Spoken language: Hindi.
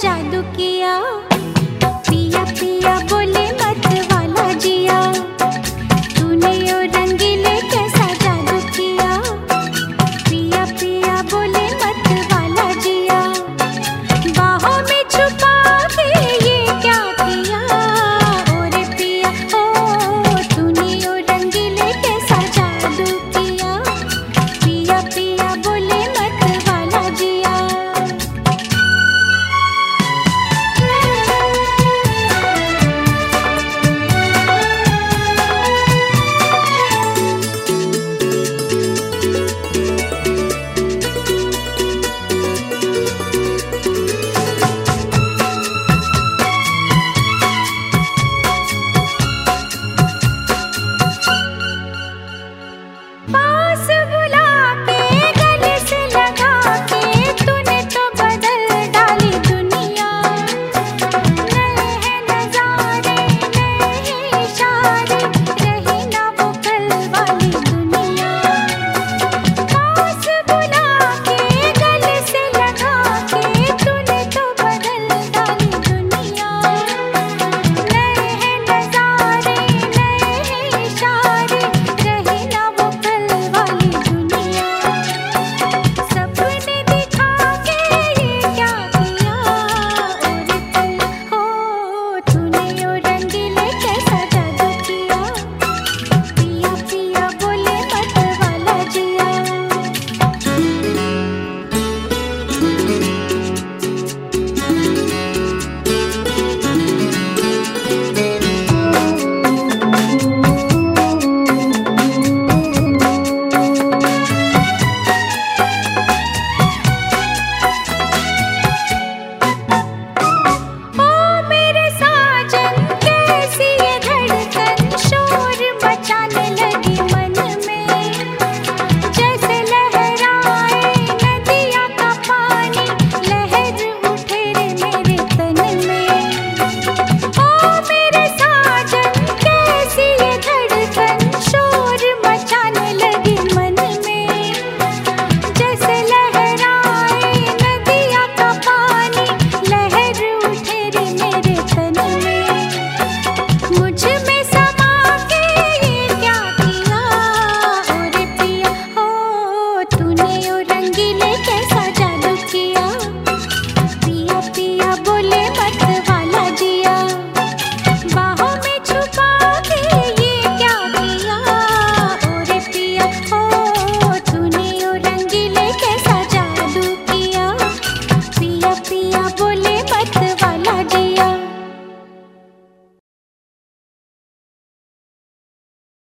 जादू किया। Bye!